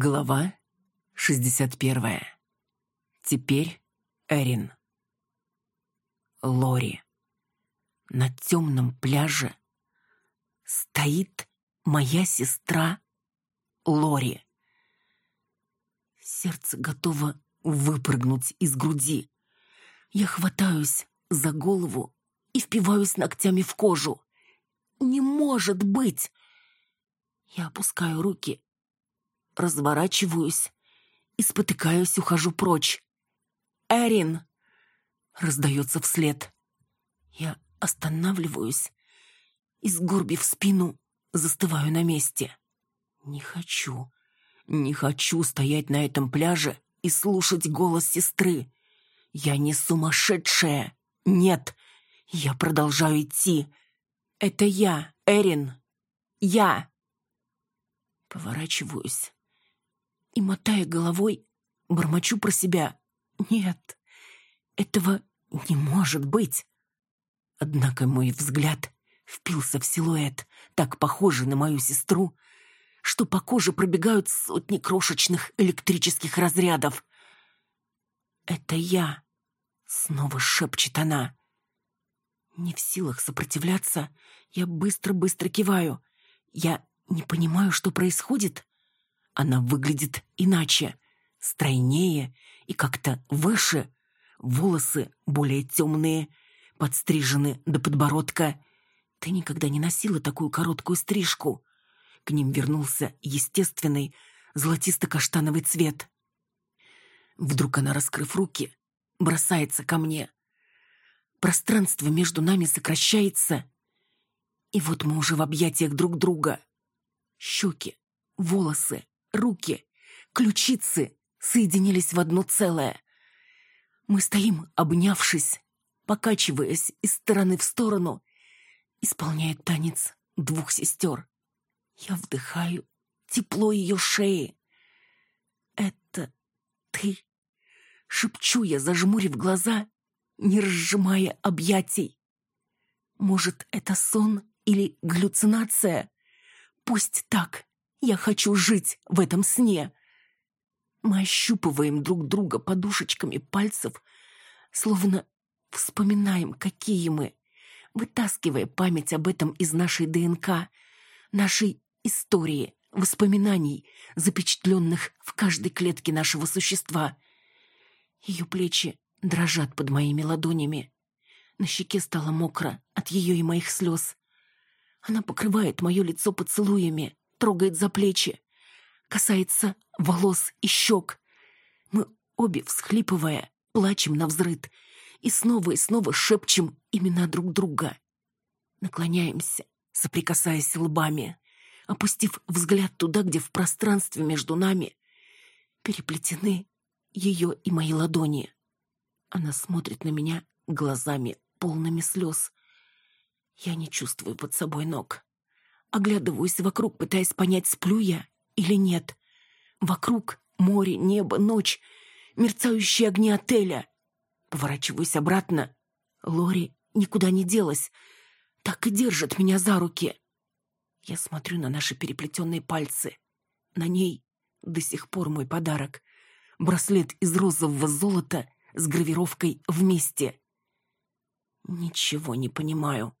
Глава 61. Теперь Эрин. Лори. На темном пляже стоит моя сестра Лори. Сердце готово выпрыгнуть из груди. Я хватаюсь за голову и впиваюсь ногтями в кожу. Не может быть! Я опускаю руки разворачиваюсь и, спотыкаюсь, ухожу прочь. «Эрин!» — раздается вслед. Я останавливаюсь и, сгорбив спину, застываю на месте. Не хочу, не хочу стоять на этом пляже и слушать голос сестры. Я не сумасшедшая. Нет, я продолжаю идти. Это я, Эрин. Я. Поворачиваюсь и, мотая головой, бормочу про себя. Нет, этого не может быть. Однако мой взгляд впился в силуэт, так похожий на мою сестру, что по коже пробегают сотни крошечных электрических разрядов. «Это я!» — снова шепчет она. Не в силах сопротивляться, я быстро-быстро киваю. Я не понимаю, что происходит, она выглядит иначе, стройнее и как-то выше. Волосы более темные, подстрижены до подбородка. Ты никогда не носила такую короткую стрижку. К ним вернулся естественный золотисто-каштановый цвет. Вдруг она, раскрыв руки, бросается ко мне. Пространство между нами сокращается, и вот мы уже в объятиях друг друга. Щеки, волосы, руки, ключицы соединились в одно целое. Мы стоим, обнявшись, покачиваясь из стороны в сторону, исполняя танец двух сестер. Я вдыхаю тепло ее шеи. «Это ты?» — шепчу я, зажмурив глаза, не разжимая объятий. «Может, это сон или галлюцинация? Пусть так. Я хочу жить в этом сне. Мы ощупываем друг друга подушечками пальцев, словно вспоминаем, какие мы, вытаскивая память об этом из нашей ДНК, нашей истории, воспоминаний, запечатленных в каждой клетке нашего существа. Ее плечи дрожат под моими ладонями. На щеке стало мокро от ее и моих слез. Она покрывает мое лицо поцелуями, трогает за плечи, касается волос и щек. Мы обе, всхлипывая, плачем на взрыд и снова и снова шепчем имена друг друга. Наклоняемся, соприкасаясь лбами, опустив взгляд туда, где в пространстве между нами переплетены ее и мои ладони. Она смотрит на меня глазами, полными слез. Я не чувствую под собой ног. Оглядываюсь вокруг, пытаясь понять, сплю я или нет. Вокруг море, небо, ночь, мерцающие огни отеля. Поворачиваюсь обратно. Лори никуда не делась. Так и держит меня за руки. Я смотрю на наши переплетенные пальцы. На ней до сих пор мой подарок. Браслет из розового золота с гравировкой «Вместе». Ничего не понимаю.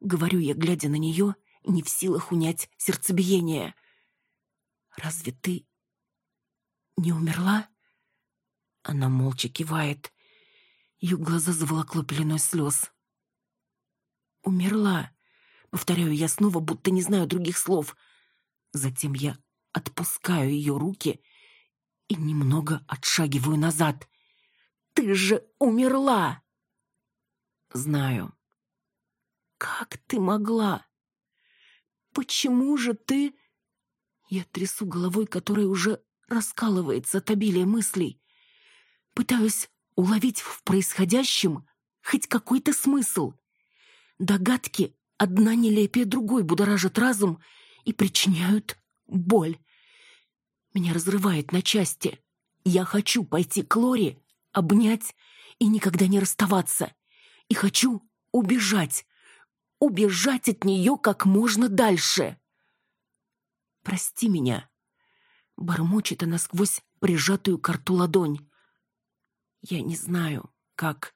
Говорю я, глядя на нее, не в силах унять сердцебиение. «Разве ты не умерла?» Она молча кивает. Ее глаза заволокло пеленой слез. «Умерла», — повторяю я снова, будто не знаю других слов. Затем я отпускаю ее руки и немного отшагиваю назад. «Ты же умерла!» «Знаю». «Как ты могла?» «Почему же ты...» Я трясу головой, которая уже раскалывается от обилия мыслей. Пытаюсь уловить в происходящем хоть какой-то смысл. Догадки одна нелепее другой будоражат разум и причиняют боль. Меня разрывает на части. Я хочу пойти к Лоре, обнять и никогда не расставаться. И хочу убежать, убежать от нее как можно дальше. Прости меня. Бормочет она сквозь прижатую к рту ладонь. Я не знаю, как...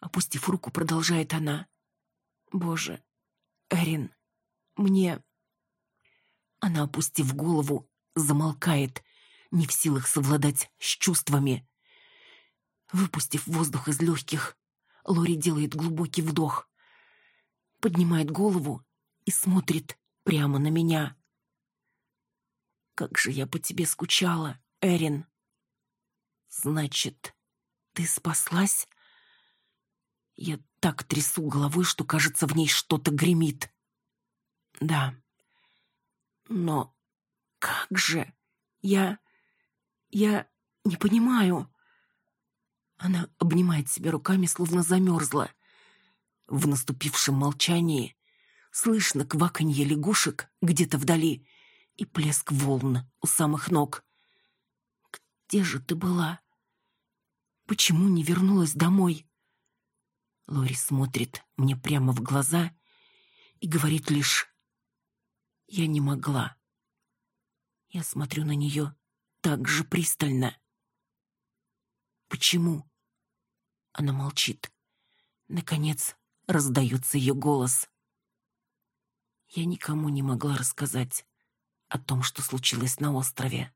Опустив руку, продолжает она. Боже, Эрин, мне... Она, опустив голову, замолкает, не в силах совладать с чувствами. Выпустив воздух из легких, Лори делает глубокий вдох, поднимает голову и смотрит прямо на меня. «Как же я по тебе скучала, Эрин!» «Значит, ты спаслась?» Я так трясу головой, что, кажется, в ней что-то гремит. «Да. Но как же? Я... я не понимаю...» Она обнимает себя руками, словно замерзла. В наступившем молчании слышно кваканье лягушек где-то вдали и плеск волн у самых ног. «Где же ты была? Почему не вернулась домой?» Лори смотрит мне прямо в глаза и говорит лишь «Я не могла». Я смотрю на нее так же пристально. «Почему?» Она молчит. Наконец раздается ее голос. Я никому не могла рассказать о том, что случилось на острове.